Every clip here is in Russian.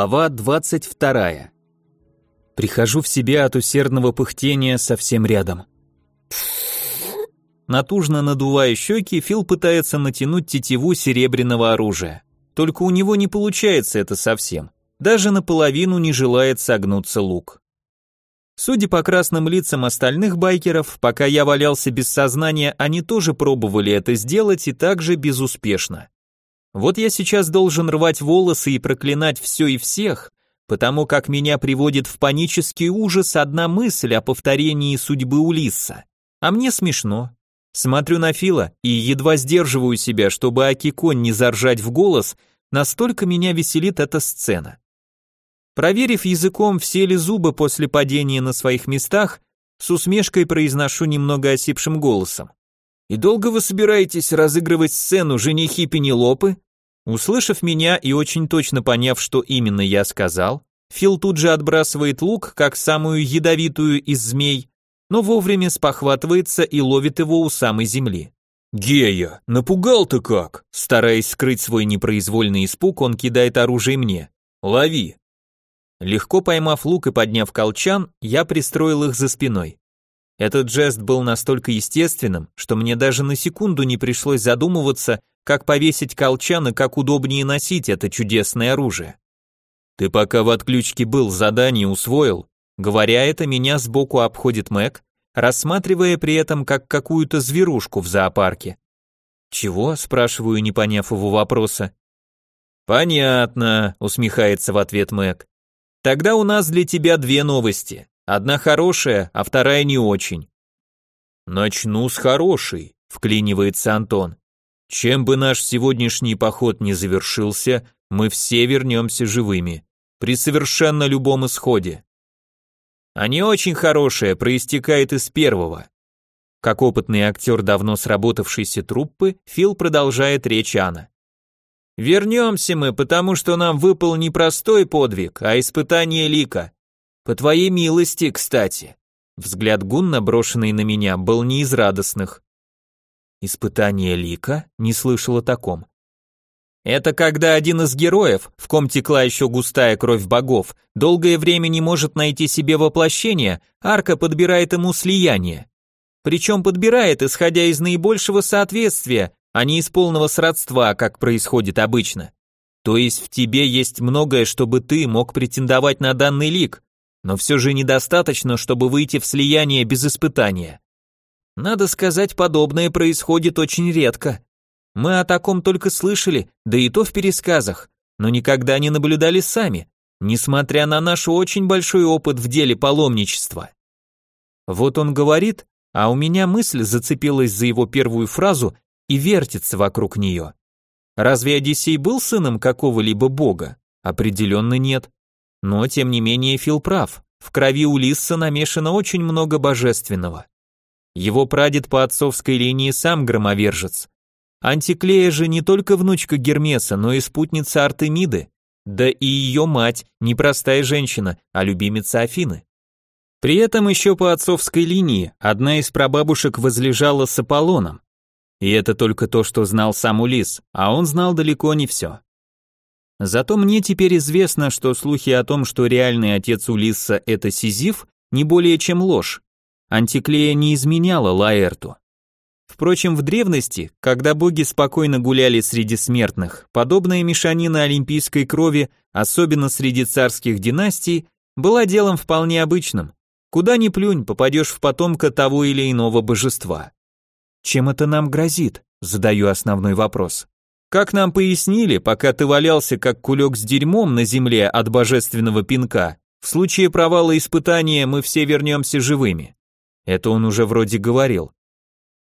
Глава 22. Прихожу в себя от усердного пыхтения совсем рядом. Натужно надувая щеки, Фил пытается натянуть тетиву серебряного оружия. Только у него не получается это совсем. Даже наполовину не желает согнуться лук. Судя по красным лицам остальных байкеров, пока я валялся без сознания, они тоже пробовали это сделать и также безуспешно. Вот я сейчас должен рвать волосы и проклинать все и всех, потому как меня приводит в панический ужас одна мысль о повторении судьбы Улисса. А мне смешно. Смотрю на Фила и едва сдерживаю себя, чтобы Акикон не заржать в голос, настолько меня веселит эта сцена. Проверив языком, все ли зубы после падения на своих местах, с усмешкой произношу немного осипшим голосом. «И долго вы собираетесь разыгрывать сцену женихи Пенелопы?» Услышав меня и очень точно поняв, что именно я сказал, Фил тут же отбрасывает лук, как самую ядовитую из змей, но вовремя спохватывается и ловит его у самой земли. «Гея, напугал ты как!» Стараясь скрыть свой непроизвольный испуг, он кидает оружие мне. «Лови!» Легко поймав лук и подняв колчан, я пристроил их за спиной. Этот жест был настолько естественным, что мне даже на секунду не пришлось задумываться, как повесить колчан и как удобнее носить это чудесное оружие. Ты пока в отключке был, задание усвоил. Говоря это, меня сбоку обходит Мэг, рассматривая при этом как какую-то зверушку в зоопарке. «Чего?» – спрашиваю, не поняв его вопроса. «Понятно», – усмехается в ответ Мэг. «Тогда у нас для тебя две новости. Одна хорошая, а вторая не очень. Начну с хорошей, вклинивается Антон. Чем бы наш сегодняшний поход не завершился, мы все вернемся живыми. При совершенно любом исходе. А не очень хорошее проистекает из первого. Как опытный актер давно сработавшейся труппы, Фил продолжает речь Анна. Вернемся мы, потому что нам выпал не простой подвиг, а испытание лика. По твоей милости, кстати. Взгляд Гунна, брошенный на меня, был не из радостных. Испытание лика? Не слышал таком. Это когда один из героев, в ком текла еще густая кровь богов, долгое время не может найти себе воплощение, арка подбирает ему слияние. Причем подбирает, исходя из наибольшего соответствия, а не из полного сродства, как происходит обычно. То есть в тебе есть многое, чтобы ты мог претендовать на данный лик, но все же недостаточно, чтобы выйти в слияние без испытания. Надо сказать, подобное происходит очень редко. Мы о таком только слышали, да и то в пересказах, но никогда не наблюдали сами, несмотря на наш очень большой опыт в деле паломничества. Вот он говорит, а у меня мысль зацепилась за его первую фразу и вертится вокруг нее. Разве Одиссей был сыном какого-либо бога? Определенно нет. Но, тем не менее, Фил прав. В крови Улисса намешано очень много божественного. Его прадед по отцовской линии сам громовержец. Антиклея же не только внучка Гермеса, но и спутница Артемиды. Да и ее мать не простая женщина, а любимица Афины. При этом еще по отцовской линии одна из прабабушек возлежала с Аполлоном. И это только то, что знал сам Улис, а он знал далеко не все. Зато мне теперь известно, что слухи о том, что реальный отец Улисса это Сизиф, не более чем ложь. Антиклея не изменяла Лаэрту. Впрочем, в древности, когда боги спокойно гуляли среди смертных, подобная мешанина олимпийской крови, особенно среди царских династий, была делом вполне обычным. Куда ни плюнь, попадешь в потомка того или иного божества. Чем это нам грозит? Задаю основной вопрос. Как нам пояснили, пока ты валялся как кулек с дерьмом на земле от божественного пинка, в случае провала испытания мы все вернемся живыми. Это он уже вроде говорил.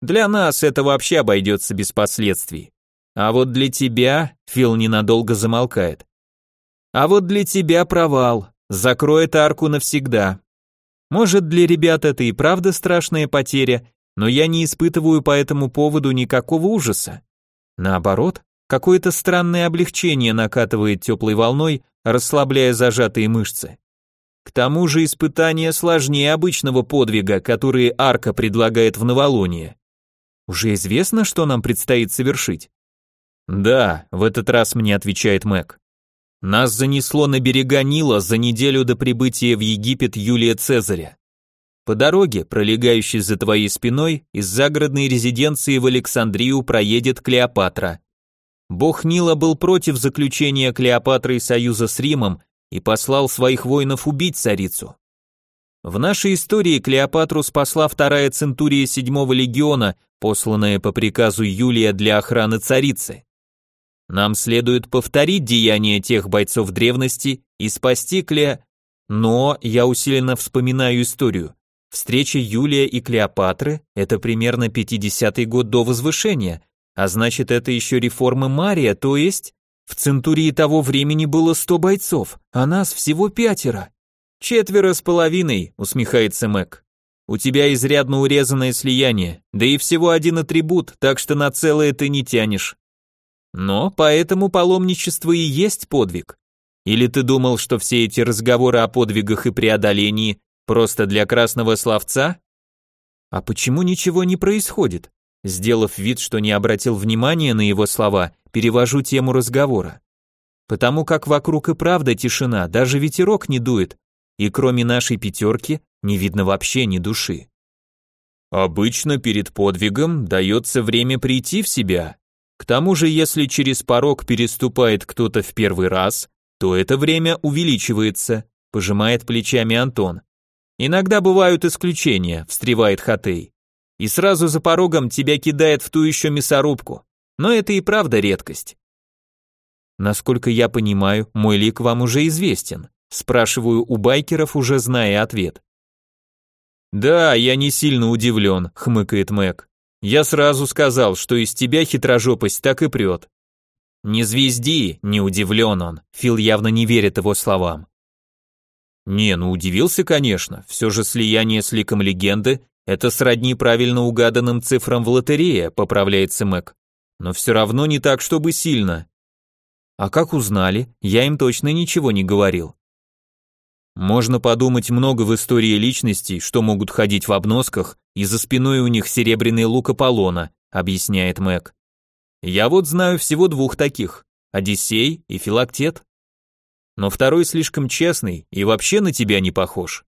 Для нас это вообще обойдется без последствий. А вот для тебя, Фил ненадолго замолкает. А вот для тебя провал, закроет арку навсегда. Может, для ребят это и правда страшная потеря, но я не испытываю по этому поводу никакого ужаса. Наоборот, Какое-то странное облегчение накатывает теплой волной, расслабляя зажатые мышцы. К тому же испытание сложнее обычного подвига, который Арка предлагает в новолуние. Уже известно, что нам предстоит совершить? Да, в этот раз мне отвечает Мэг. Нас занесло на берега Нила за неделю до прибытия в Египет Юлия Цезаря. По дороге, пролегающей за твоей спиной, из загородной резиденции в Александрию проедет Клеопатра. Бог Нила был против заключения Клеопатры союза с Римом и послал своих воинов убить царицу. В нашей истории Клеопатру спасла вторая центурия седьмого легиона, посланная по приказу Юлия для охраны царицы. Нам следует повторить деяния тех бойцов древности и спасти Кле... Но я усиленно вспоминаю историю. Встреча Юлия и Клеопатры – это примерно 50-й год до возвышения, а значит это еще реформы Мария, то есть в Центурии того времени было 100 бойцов, а нас всего пятеро. Четверо с половиной, усмехается Мэг. У тебя изрядно урезанное слияние, да и всего один атрибут, так что на целое ты не тянешь. Но поэтому паломничество и есть подвиг. Или ты думал, что все эти разговоры о подвигах и преодолении просто для красного словца? А почему ничего не происходит? Сделав вид, что не обратил внимания на его слова, перевожу тему разговора. Потому как вокруг и правда тишина, даже ветерок не дует, и кроме нашей пятерки не видно вообще ни души. Обычно перед подвигом дается время прийти в себя. К тому же, если через порог переступает кто-то в первый раз, то это время увеличивается, пожимает плечами Антон. Иногда бывают исключения, встревает Хатей. И сразу за порогом тебя кидает в ту еще мясорубку. Но это и правда редкость. Насколько я понимаю, мой лик вам уже известен. Спрашиваю у байкеров, уже зная ответ. «Да, я не сильно удивлен», — хмыкает Мэг. «Я сразу сказал, что из тебя хитрожопость так и прет». «Не звезди», — не удивлен он. Фил явно не верит его словам. «Не, ну удивился, конечно. Все же слияние с ликом легенды — это сродни правильно угаданным цифрам в лотерее», — поправляется Мэг. «Но все равно не так, чтобы сильно». «А как узнали? Я им точно ничего не говорил». Можно подумать много в истории личностей, что могут ходить в обносках, и за спиной у них серебряный лук Аполлона, объясняет Мэг. Я вот знаю всего двух таких, Одиссей и Филактет. Но второй слишком честный и вообще на тебя не похож.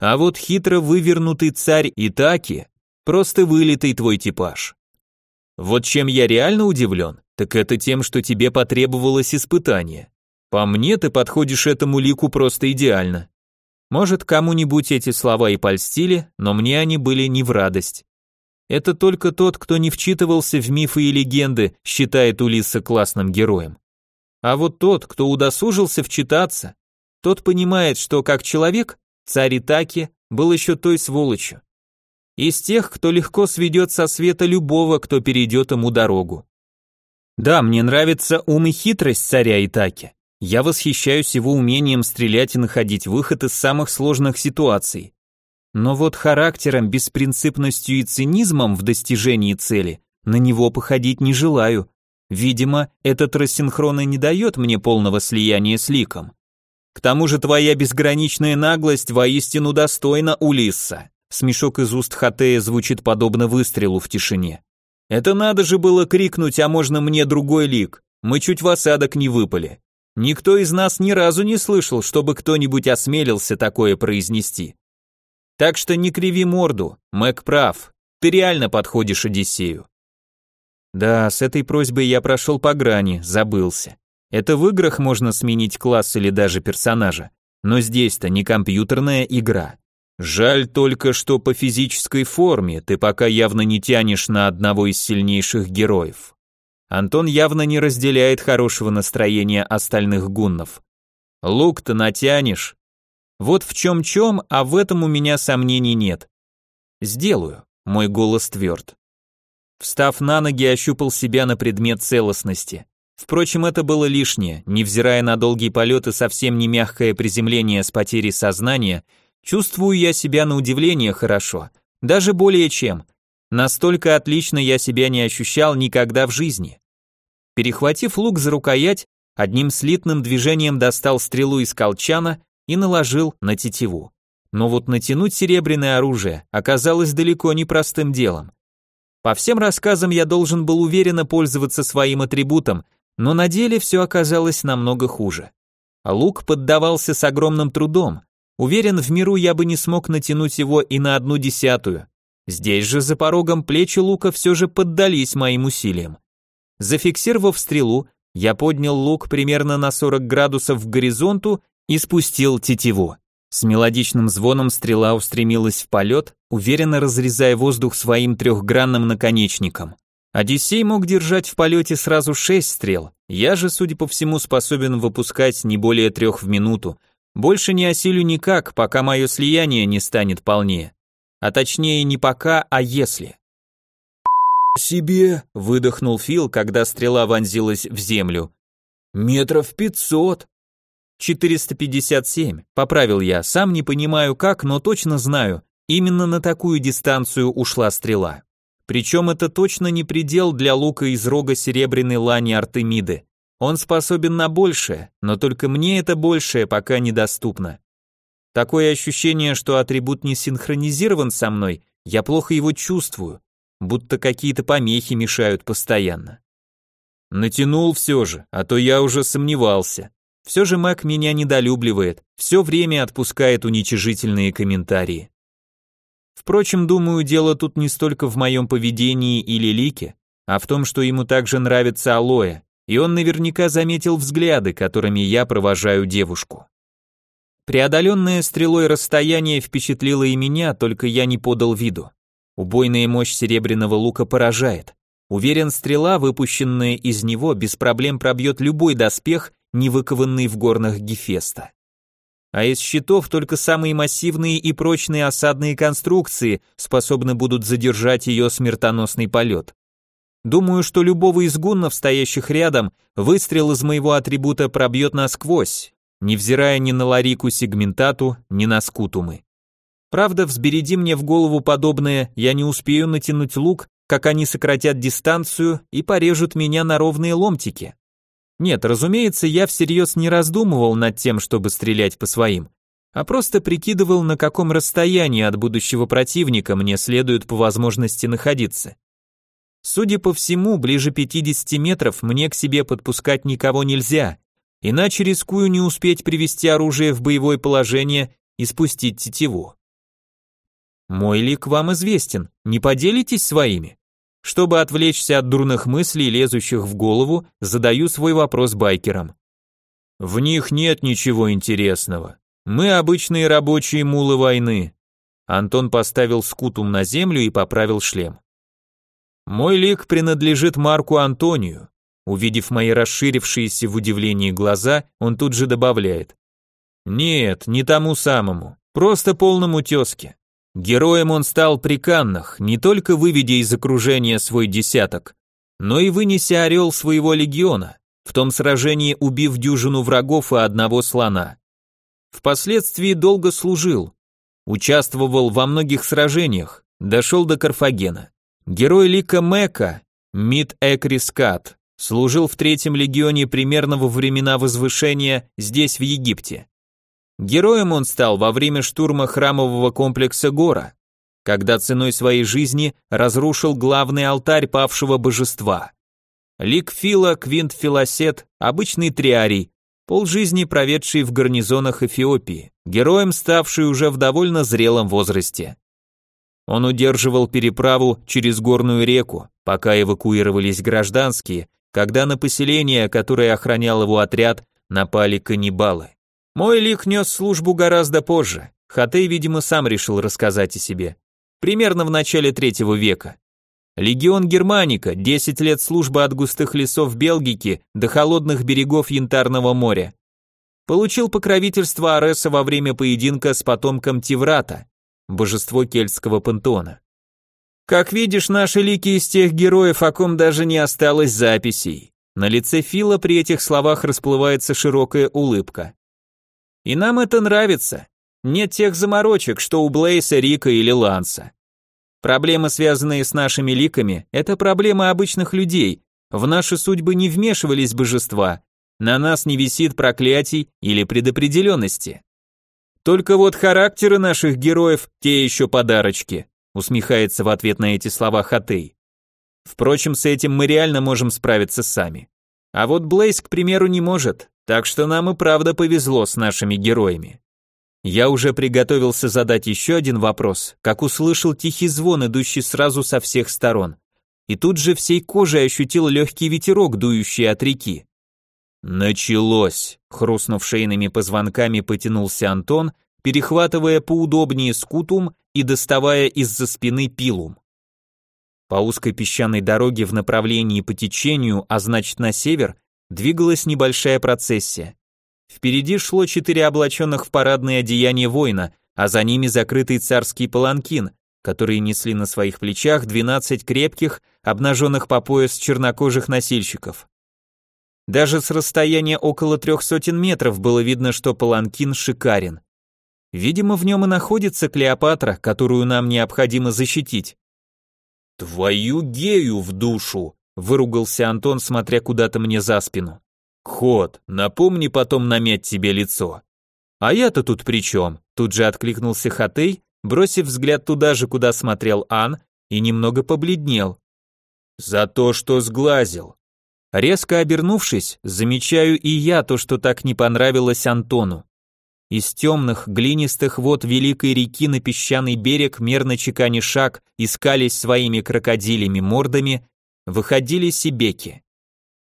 А вот хитро вывернутый царь Итаки просто вылитый твой типаж. Вот чем я реально удивлен, так это тем, что тебе потребовалось испытание. По мне ты подходишь этому лику просто идеально. Может, кому-нибудь эти слова и польстили, но мне они были не в радость. Это только тот, кто не вчитывался в мифы и легенды, считает Улисса классным героем. А вот тот, кто удосужился вчитаться, тот понимает, что как человек, царь Итаки был еще той сволочью. Из тех, кто легко сведет со света любого, кто перейдет ему дорогу. Да, мне нравится ум и хитрость царя Итаки. Я восхищаюсь его умением стрелять и находить выход из самых сложных ситуаций. Но вот характером, беспринципностью и цинизмом в достижении цели на него походить не желаю. Видимо, этот рассинхрон и не дает мне полного слияния с ликом. К тому же твоя безграничная наглость воистину достойна Улисса. Смешок из уст Хатея звучит подобно выстрелу в тишине. Это надо же было крикнуть, а можно мне другой лик. Мы чуть в осадок не выпали. Никто из нас ни разу не слышал, чтобы кто-нибудь осмелился такое произнести. Так что не криви морду, Мэг прав, ты реально подходишь Одиссею. Да, с этой просьбой я прошел по грани, забылся. Это в играх можно сменить класс или даже персонажа, но здесь-то не компьютерная игра. Жаль только, что по физической форме ты пока явно не тянешь на одного из сильнейших героев. Антон явно не разделяет хорошего настроения остальных гуннов. Лук-то натянешь. Вот в чем-чем, а в этом у меня сомнений нет. Сделаю, мой голос тверд. Встав на ноги, ощупал себя на предмет целостности. Впрочем, это было лишнее, невзирая на долгий полет и совсем не мягкое приземление с потерей сознания, чувствую я себя на удивление хорошо, даже более чем. Настолько отлично я себя не ощущал никогда в жизни. Перехватив лук за рукоять, одним слитным движением достал стрелу из колчана и наложил на тетиву. Но вот натянуть серебряное оружие оказалось далеко не простым делом. По всем рассказам я должен был уверенно пользоваться своим атрибутом, но на деле все оказалось намного хуже. лук поддавался с огромным трудом. Уверен, в миру я бы не смог натянуть его и на одну десятую. Здесь же за порогом плечи лука все же поддались моим усилиям. Зафиксировав стрелу, я поднял лук примерно на 40 градусов к горизонту и спустил тетиву. С мелодичным звоном стрела устремилась в полет, уверенно разрезая воздух своим трехгранным наконечником. Одиссей мог держать в полете сразу шесть стрел, я же, судя по всему, способен выпускать не более трех в минуту. Больше не осилю никак, пока мое слияние не станет полнее. А точнее не пока, а если. «Себе!» — выдохнул Фил, когда стрела вонзилась в землю. «Метров пятьсот!» «457», — поправил я, сам не понимаю как, но точно знаю, именно на такую дистанцию ушла стрела. Причем это точно не предел для лука из рога серебряной лани Артемиды. Он способен на большее, но только мне это большее пока недоступно. Такое ощущение, что атрибут не синхронизирован со мной, я плохо его чувствую, будто какие-то помехи мешают постоянно. Натянул все же, а то я уже сомневался. Все же Мак меня недолюбливает, все время отпускает уничижительные комментарии. Впрочем, думаю, дело тут не столько в моем поведении или лике, а в том, что ему также нравится алоэ, и он наверняка заметил взгляды, которыми я провожаю девушку. Преодоленное стрелой расстояние впечатлило и меня, только я не подал виду. Убойная мощь серебряного лука поражает. Уверен, стрела, выпущенная из него, без проблем пробьет любой доспех, не выкованный в горнах Гефеста. А из щитов только самые массивные и прочные осадные конструкции способны будут задержать ее смертоносный полет. Думаю, что любого из гуннов, стоящих рядом, выстрел из моего атрибута пробьет насквозь, невзирая ни на Ларику Сегментату, ни на Скутумы. Правда, взбереди мне в голову подобное, я не успею натянуть лук, как они сократят дистанцию и порежут меня на ровные ломтики. Нет, разумеется, я всерьез не раздумывал над тем, чтобы стрелять по своим, а просто прикидывал, на каком расстоянии от будущего противника мне следует по возможности находиться. Судя по всему, ближе 50 метров мне к себе подпускать никого нельзя, иначе рискую не успеть привести оружие в боевое положение и спустить тетиву. Мой лик вам известен, не поделитесь своими? Чтобы отвлечься от дурных мыслей, лезущих в голову, задаю свой вопрос байкерам. В них нет ничего интересного. Мы обычные рабочие мулы войны. Антон поставил скутум на землю и поправил шлем. Мой лик принадлежит Марку Антонию. Увидев мои расширившиеся в удивлении глаза, он тут же добавляет. Нет, не тому самому, просто полному тезке. Героем он стал при Каннах, не только выведя из окружения свой десяток, но и вынеся орел своего легиона, в том сражении убив дюжину врагов и одного слона. Впоследствии долго служил, участвовал во многих сражениях, дошел до Карфагена. Герой Лика Мека, Мид Экрискат, служил в третьем легионе примерно во времена возвышения здесь, в Египте. Героем он стал во время штурма храмового комплекса Гора, когда ценой своей жизни разрушил главный алтарь павшего божества. Лик Квинт Филосет, обычный триарий, полжизни проведший в гарнизонах Эфиопии, героем ставший уже в довольно зрелом возрасте. Он удерживал переправу через горную реку, пока эвакуировались гражданские, когда на поселение, которое охранял его отряд, напали каннибалы. Мой лик нес службу гораздо позже. Хатей, видимо, сам решил рассказать о себе. Примерно в начале третьего века. Легион Германика, 10 лет службы от густых лесов Белгики до холодных берегов Янтарного моря. Получил покровительство Ареса во время поединка с потомком Тиврата, божество кельтского пантеона. Как видишь, наши лики из тех героев, о ком даже не осталось записей. На лице Фила при этих словах расплывается широкая улыбка. И нам это нравится. Нет тех заморочек, что у Блейса, Рика или Ланса. Проблемы, связанные с нашими ликами, это проблемы обычных людей. В наши судьбы не вмешивались божества. На нас не висит проклятий или предопределенности. Только вот характеры наших героев те еще подарочки, усмехается в ответ на эти слова Хатей. Впрочем, с этим мы реально можем справиться сами. А вот Блейс, к примеру, не может так что нам и правда повезло с нашими героями. Я уже приготовился задать еще один вопрос, как услышал тихий звон, идущий сразу со всех сторон. И тут же всей кожей ощутил легкий ветерок, дующий от реки. Началось. Хрустнув шейными позвонками, потянулся Антон, перехватывая поудобнее скутум и доставая из-за спины пилум. По узкой песчаной дороге в направлении по течению, а значит на север, двигалась небольшая процессия. Впереди шло четыре облаченных в парадные одеяния воина, а за ними закрытый царский паланкин, которые несли на своих плечах 12 крепких, обнаженных по пояс чернокожих носильщиков. Даже с расстояния около трех сотен метров было видно, что паланкин шикарен. Видимо, в нем и находится Клеопатра, которую нам необходимо защитить. «Твою гею в душу!» — выругался Антон, смотря куда-то мне за спину. «Ход, напомни потом намять тебе лицо». «А я-то тут при чем?» — тут же откликнулся Хатей, бросив взгляд туда же, куда смотрел Ан, и немного побледнел. «За то, что сглазил. Резко обернувшись, замечаю и я то, что так не понравилось Антону. Из темных, глинистых вод великой реки на песчаный берег, мерно чеканя шаг, искались своими крокодилями мордами, выходили сибеки.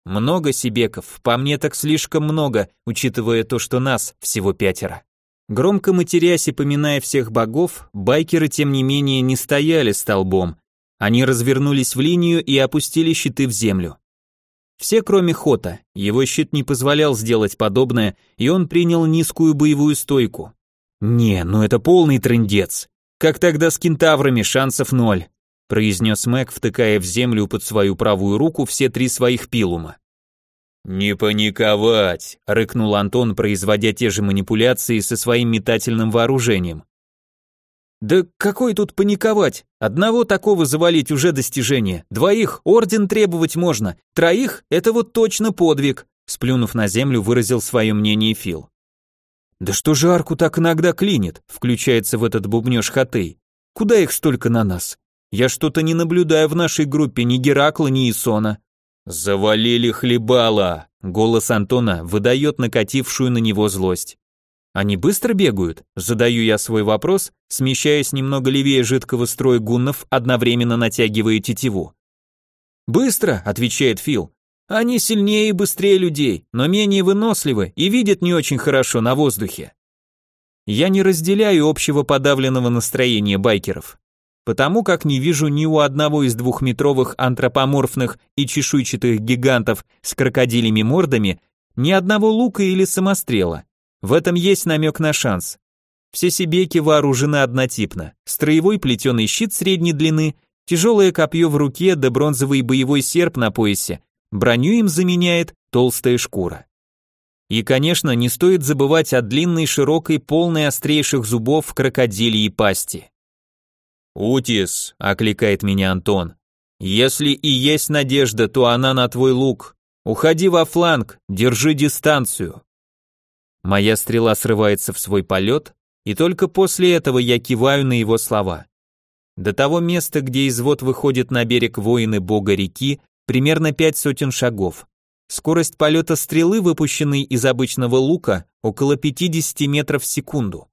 Много сибеков, по мне так слишком много, учитывая то, что нас всего пятеро. Громко матерясь и поминая всех богов, байкеры тем не менее не стояли столбом. Они развернулись в линию и опустили щиты в землю. Все, кроме Хота. Его щит не позволял сделать подобное, и он принял низкую боевую стойку. «Не, ну это полный трындец. Как тогда с кентаврами, шансов ноль», произнес Мэг, втыкая в землю под свою правую руку все три своих пилума. «Не паниковать», — рыкнул Антон, производя те же манипуляции со своим метательным вооружением. Да какой тут паниковать? Одного такого завалить уже достижение. Двоих орден требовать можно. Троих это вот точно подвиг, сплюнув на землю, выразил свое мнение Фил. Да что же арку так иногда клинит? Включается в этот бубнёж Хатей. Куда их столько на нас? Я что-то не наблюдаю в нашей группе ни Геракла, ни Исона. Завалили хлебала. Голос Антона выдает накатившую на него злость. Они быстро бегают? Задаю я свой вопрос, смещаясь немного левее жидкого строя гуннов, одновременно натягивая тетиву. «Быстро», — отвечает Фил. «Они сильнее и быстрее людей, но менее выносливы и видят не очень хорошо на воздухе». Я не разделяю общего подавленного настроения байкеров, потому как не вижу ни у одного из двухметровых антропоморфных и чешуйчатых гигантов с крокодилями мордами ни одного лука или самострела. В этом есть намек на шанс. Все сибеки вооружены однотипно. Строевой плетеный щит средней длины, тяжелое копье в руке да бронзовый боевой серп на поясе. Броню им заменяет толстая шкура. И, конечно, не стоит забывать о длинной, широкой, полной острейших зубов крокодильей пасти. «Утис», — окликает меня Антон, — «если и есть надежда, то она на твой лук. Уходи во фланг, держи дистанцию». Моя стрела срывается в свой полет, и только после этого я киваю на его слова. До того места, где извод выходит на берег воины бога реки, примерно пять сотен шагов. Скорость полета стрелы, выпущенной из обычного лука, около 50 метров в секунду.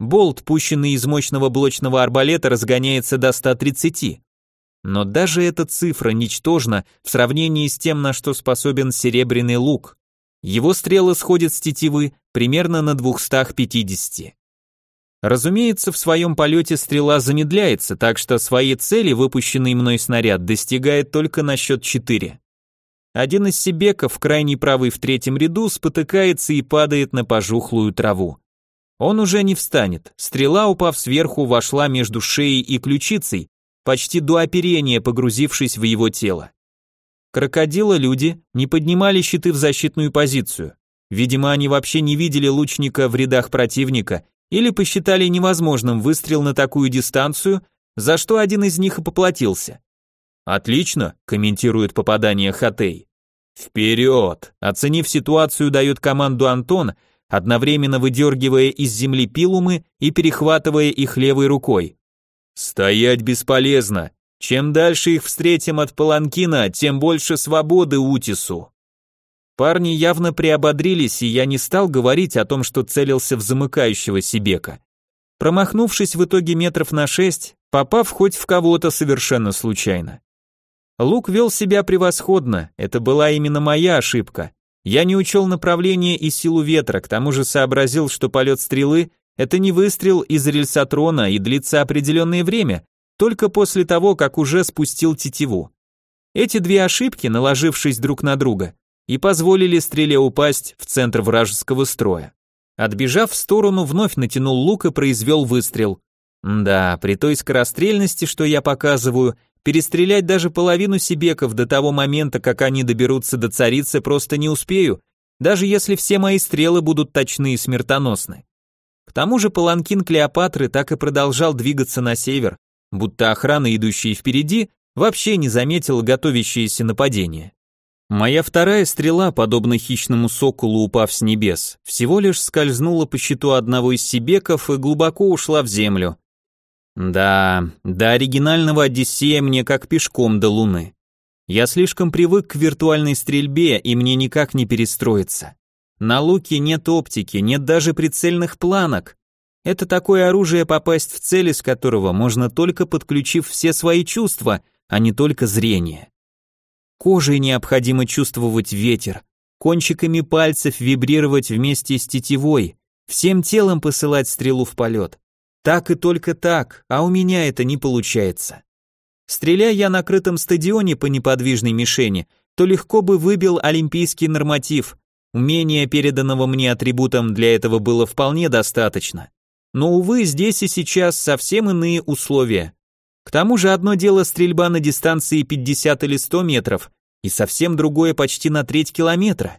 Болт, пущенный из мощного блочного арбалета, разгоняется до 130. Но даже эта цифра ничтожна в сравнении с тем, на что способен серебряный лук. Его стрелы сходят с тетивы примерно на 250. Разумеется, в своем полете стрела замедляется, так что своей цели выпущенный мной снаряд достигает только на счет 4. Один из себеков, крайний правый в третьем ряду, спотыкается и падает на пожухлую траву. Он уже не встанет, стрела, упав сверху, вошла между шеей и ключицей, почти до оперения погрузившись в его тело. Крокодила-люди не поднимали щиты в защитную позицию. Видимо, они вообще не видели лучника в рядах противника или посчитали невозможным выстрел на такую дистанцию, за что один из них и поплатился. «Отлично», – комментирует попадание Хатей. «Вперед!» – оценив ситуацию, дает команду Антон, одновременно выдергивая из земли пилумы и перехватывая их левой рукой. «Стоять бесполезно, чем дальше их встретим от Паланкина, тем больше свободы Утису. Парни явно приободрились, и я не стал говорить о том, что целился в замыкающего Сибека. Промахнувшись в итоге метров на шесть, попав хоть в кого-то совершенно случайно. Лук вел себя превосходно, это была именно моя ошибка. Я не учел направление и силу ветра, к тому же сообразил, что полет стрелы – это не выстрел из рельсотрона и длится определенное время, только после того, как уже спустил тетиву. Эти две ошибки, наложившись друг на друга, и позволили стреле упасть в центр вражеского строя. Отбежав в сторону, вновь натянул лук и произвел выстрел. Да, при той скорострельности, что я показываю, перестрелять даже половину сибеков до того момента, как они доберутся до царицы, просто не успею, даже если все мои стрелы будут точны и смертоносны. К тому же паланкин Клеопатры так и продолжал двигаться на север, будто охрана, идущая впереди, вообще не заметила готовящееся нападение. Моя вторая стрела, подобно хищному соколу, упав с небес, всего лишь скользнула по щиту одного из сибеков и глубоко ушла в землю. Да, до оригинального Одиссея мне как пешком до Луны. Я слишком привык к виртуальной стрельбе, и мне никак не перестроиться. На луке нет оптики, нет даже прицельных планок. Это такое оружие, попасть в цель из которого можно только подключив все свои чувства, а не только зрение. Кожей необходимо чувствовать ветер, кончиками пальцев вибрировать вместе с тетивой, всем телом посылать стрелу в полет. Так и только так, а у меня это не получается. Стреляя я на крытом стадионе по неподвижной мишени, то легко бы выбил олимпийский норматив. Умения, переданного мне атрибутом, для этого было вполне достаточно. Но, увы, здесь и сейчас совсем иные условия. К тому же одно дело стрельба на дистанции 50 или 100 метров, и совсем другое почти на треть километра.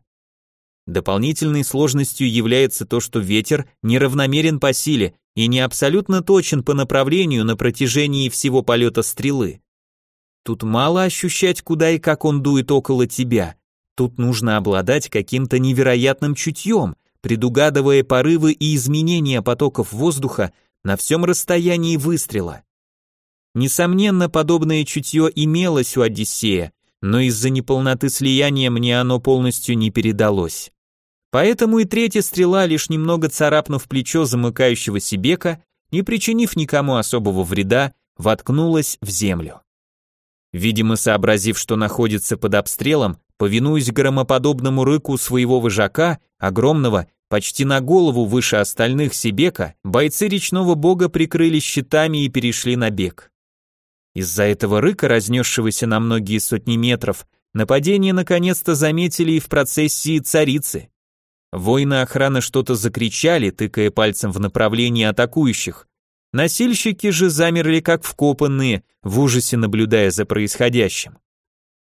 Дополнительной сложностью является то, что ветер неравномерен по силе и не абсолютно точен по направлению на протяжении всего полета стрелы. Тут мало ощущать, куда и как он дует около тебя. Тут нужно обладать каким-то невероятным чутьем, предугадывая порывы и изменения потоков воздуха на всем расстоянии выстрела. Несомненно, подобное чутье имелось у Одиссея, но из-за неполноты слияния мне оно полностью не передалось. Поэтому и третья стрела, лишь немного царапнув плечо замыкающего Сибека, не причинив никому особого вреда, воткнулась в землю. Видимо, сообразив, что находится под обстрелом, повинуясь громоподобному рыку своего вожака, огромного, почти на голову выше остальных Сибека, бойцы речного бога прикрыли щитами и перешли на бег. Из-за этого рыка, разнесшегося на многие сотни метров, нападение наконец-то заметили и в процессии царицы. Воины охраны что-то закричали, тыкая пальцем в направлении атакующих. Насильщики же замерли как вкопанные, в ужасе наблюдая за происходящим.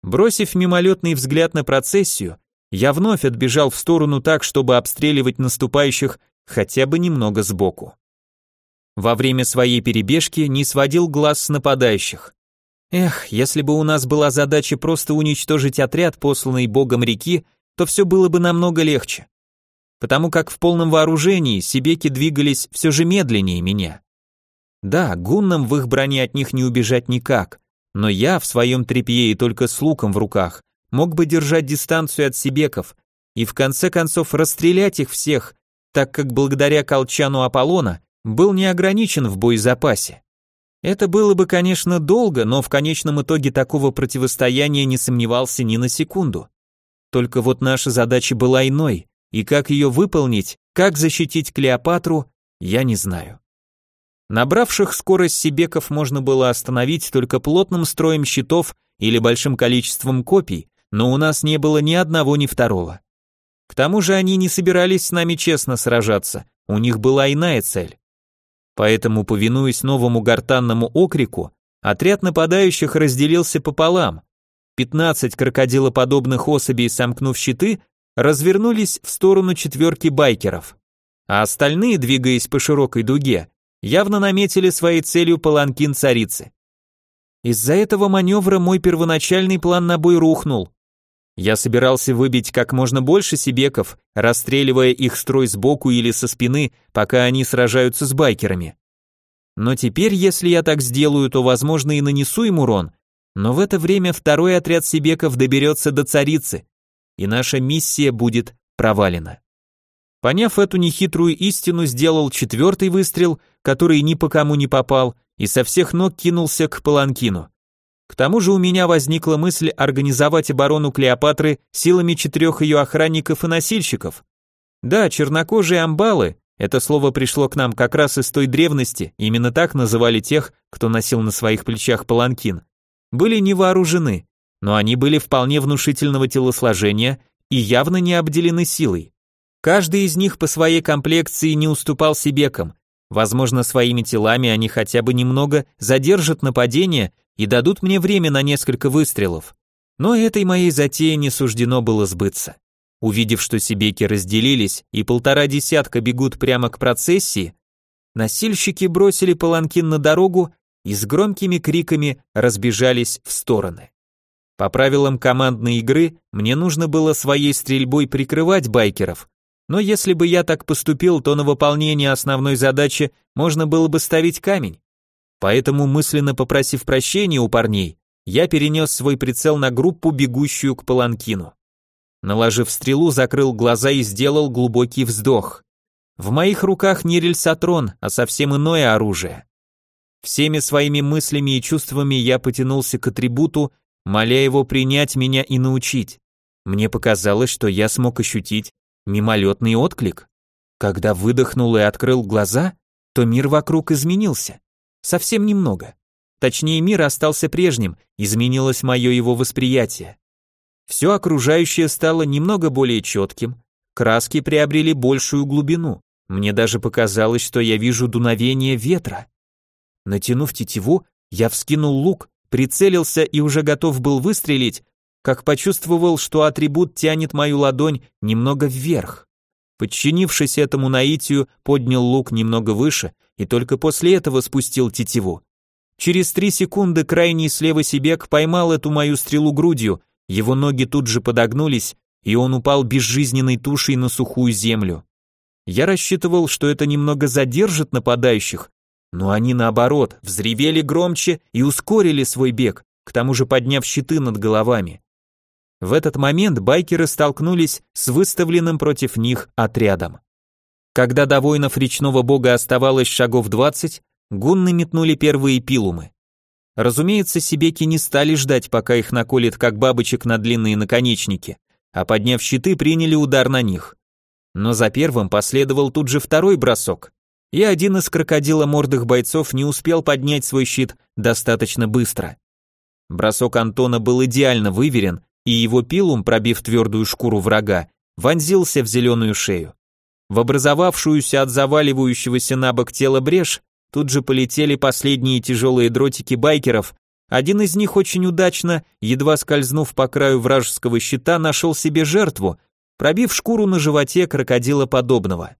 Бросив мимолетный взгляд на процессию, я вновь отбежал в сторону так, чтобы обстреливать наступающих хотя бы немного сбоку. Во время своей перебежки не сводил глаз с нападающих. Эх, если бы у нас была задача просто уничтожить отряд, посланный богом реки, то все было бы намного легче. Потому как в полном вооружении сибеки двигались все же медленнее меня. Да, гуннам в их броне от них не убежать никак, но я в своем трепье и только с луком в руках мог бы держать дистанцию от сибеков и в конце концов расстрелять их всех, так как благодаря колчану Аполлона был не ограничен в боезапасе. Это было бы, конечно, долго, но в конечном итоге такого противостояния не сомневался ни на секунду. Только вот наша задача была иной, и как ее выполнить, как защитить Клеопатру, я не знаю. Набравших скорость Сибеков можно было остановить только плотным строем щитов или большим количеством копий, но у нас не было ни одного, ни второго. К тому же они не собирались с нами честно сражаться, у них была иная цель. Поэтому, повинуясь новому гортанному окрику, отряд нападающих разделился пополам. 15 крокодилоподобных особей, сомкнув щиты, развернулись в сторону четверки байкеров. А остальные, двигаясь по широкой дуге, явно наметили своей целью паланкин царицы. Из-за этого маневра мой первоначальный план на бой рухнул. Я собирался выбить как можно больше сибеков, расстреливая их строй сбоку или со спины, пока они сражаются с байкерами. Но теперь, если я так сделаю, то, возможно, и нанесу им урон, но в это время второй отряд сибеков доберется до царицы. и наша миссия будет провалена. Поняв эту нехитрую истину, сделал четвертый выстрел, который ни по кому не попал, и со всех ног кинулся к паланкину. К тому же у меня возникла мысль организовать оборону Клеопатры силами четырех ее охранников и носильщиков. Да, чернокожие амбалы, это слово пришло к нам как раз из той древности, именно так называли тех, кто носил на своих плечах паланкин, были не вооружены, но они были вполне внушительного телосложения и явно не обделены силой. Каждый из них по своей комплекции не уступал сибекам. Возможно, своими телами они хотя бы немного задержат нападение и дадут мне время на несколько выстрелов. Но этой моей затее не суждено было сбыться. Увидев, что сибеки разделились и полтора десятка бегут прямо к процессии, носильщики бросили паланкин на дорогу и с громкими криками разбежались в стороны. По правилам командной игры мне нужно было своей стрельбой прикрывать байкеров, но если бы я так поступил, то на выполнение основной задачи можно было бы ставить камень. Поэтому, мысленно попросив прощения у парней, я перенес свой прицел на группу, бегущую к паланкину. Наложив стрелу, закрыл глаза и сделал глубокий вздох. В моих руках не рельсотрон, а совсем иное оружие. Всеми своими мыслями и чувствами я потянулся к атрибуту, моля его принять меня и научить. Мне показалось, что я смог ощутить мимолетный отклик. Когда выдохнул и открыл глаза, то мир вокруг изменился. Совсем немного. Точнее, мир остался прежним, изменилось мое его восприятие. Все окружающее стало немного более четким, краски приобрели большую глубину. Мне даже показалось, что я вижу дуновение ветра. Натянув тетиву, я вскинул лук, прицелился и уже готов был выстрелить, как почувствовал, что атрибут тянет мою ладонь немного вверх. Подчинившись этому наитию, поднял лук немного выше и только после этого спустил тетиву. Через три секунды крайний слева Сибек поймал эту мою стрелу грудью, его ноги тут же подогнулись, и он упал безжизненной тушей на сухую землю. Я рассчитывал, что это немного задержит нападающих, но они наоборот, взревели громче и ускорили свой бег, к тому же подняв щиты над головами. В этот момент байкеры столкнулись с выставленным против них отрядом. Когда до воинов речного бога оставалось шагов 20, гунны метнули первые пилумы. Разумеется, сибеки не стали ждать, пока их наколет как бабочек на длинные наконечники, а подняв щиты, приняли удар на них. Но за первым последовал тут же второй бросок, и один из крокодиломордых бойцов не успел поднять свой щит достаточно быстро. Бросок Антона был идеально выверен, и его пилум, пробив твердую шкуру врага, вонзился в зеленую шею. В образовавшуюся от заваливающегося на бок тела брешь тут же полетели последние тяжелые дротики байкеров, один из них очень удачно, едва скользнув по краю вражеского щита, нашел себе жертву, пробив шкуру на животе крокодила подобного.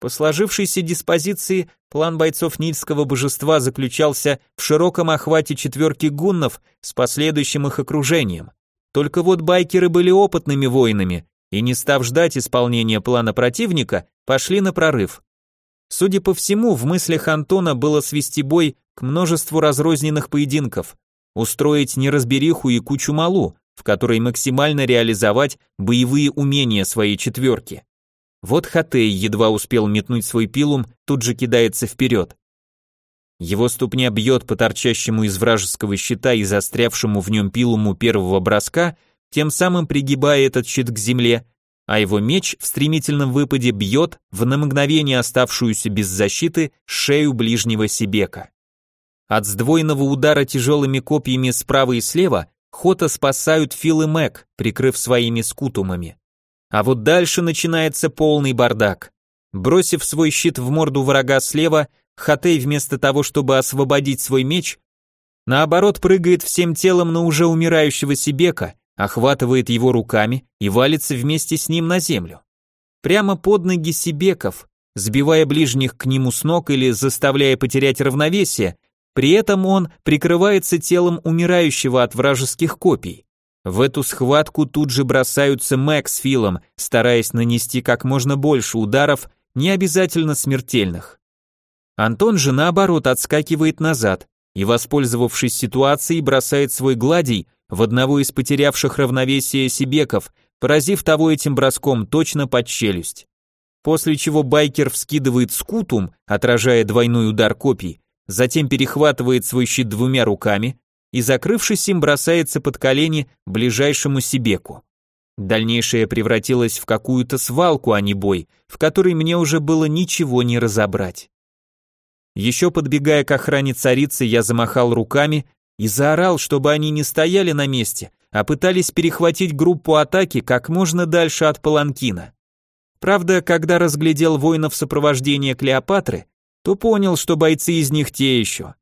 По сложившейся диспозиции план бойцов Нильского божества заключался в широком охвате четверки гуннов с последующим их окружением. Только вот байкеры были опытными воинами и, не став ждать исполнения плана противника, пошли на прорыв. Судя по всему, в мыслях Антона было свести бой к множеству разрозненных поединков, устроить неразбериху и кучу малу, в которой максимально реализовать боевые умения своей четверки. Вот Хатей едва успел метнуть свой пилум, тут же кидается вперед. Его ступня бьет по торчащему из вражеского щита и застрявшему в нем пилуму первого броска, тем самым пригибая этот щит к земле, а его меч в стремительном выпаде бьет в на мгновение оставшуюся без защиты шею ближнего Сибека. От сдвоенного удара тяжелыми копьями справа и слева Хота спасают Фил и Мэг, прикрыв своими скутумами. А вот дальше начинается полный бардак. Бросив свой щит в морду врага слева, Хатей вместо того, чтобы освободить свой меч, наоборот прыгает всем телом на уже умирающего Сибека, охватывает его руками и валится вместе с ним на землю. Прямо под ноги Сибеков, сбивая ближних к нему с ног или заставляя потерять равновесие, при этом он прикрывается телом умирающего от вражеских копий. В эту схватку тут же бросаются Мэг с Филом, стараясь нанести как можно больше ударов, не обязательно смертельных. Антон же наоборот отскакивает назад и, воспользовавшись ситуацией, бросает свой гладий в одного из потерявших равновесие сибеков, поразив того этим броском точно под челюсть. После чего байкер вскидывает скутум, отражая двойной удар копий, затем перехватывает свой щит двумя руками и, закрывшись им, бросается под колени ближайшему Сибеку. Дальнейшее превратилось в какую-то свалку, а не бой, в которой мне уже было ничего не разобрать. Еще подбегая к охране царицы, я замахал руками и заорал, чтобы они не стояли на месте, а пытались перехватить группу атаки как можно дальше от Паланкина. Правда, когда разглядел воинов сопровождения Клеопатры, то понял, что бойцы из них те еще.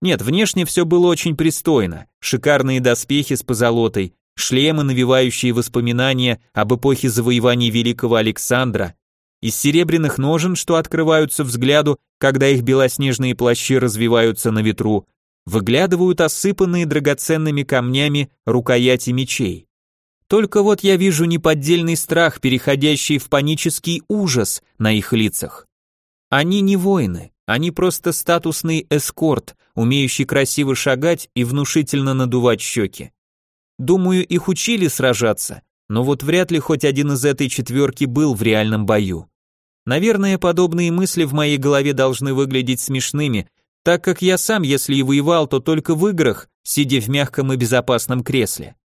Нет, внешне все было очень пристойно. Шикарные доспехи с позолотой, шлемы, навевающие воспоминания об эпохе завоеваний великого Александра, из серебряных ножен, что открываются взгляду, когда их белоснежные плащи развиваются на ветру, выглядывают осыпанные драгоценными камнями рукояти мечей. Только вот я вижу неподдельный страх, переходящий в панический ужас на их лицах. Они не воины, они просто статусный эскорт, умеющий красиво шагать и внушительно надувать щеки. Думаю, их учили сражаться, но вот вряд ли хоть один из этой четверки был в реальном бою. Наверное, подобные мысли в моей голове должны выглядеть смешными, так как я сам, если и воевал, то только в играх, сидя в мягком и безопасном кресле.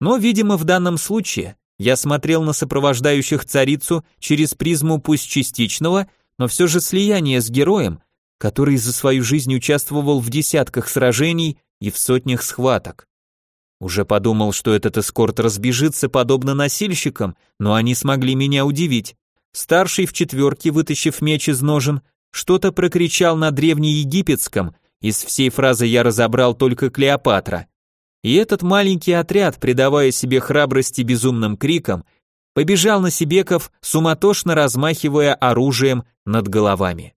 Но, видимо, в данном случае я смотрел на сопровождающих царицу через призму пусть частичного, но все же слияния с героем, который за свою жизнь участвовал в десятках сражений и в сотнях схваток. Уже подумал, что этот эскорт разбежится подобно носильщикам, но они смогли меня удивить. Старший в четверке, вытащив меч из ножен, что-то прокричал на древнеегипетском, из всей фразы я разобрал только Клеопатра. И этот маленький отряд, придавая себе храбрости безумным криком, побежал на Сибеков, суматошно размахивая оружием над головами.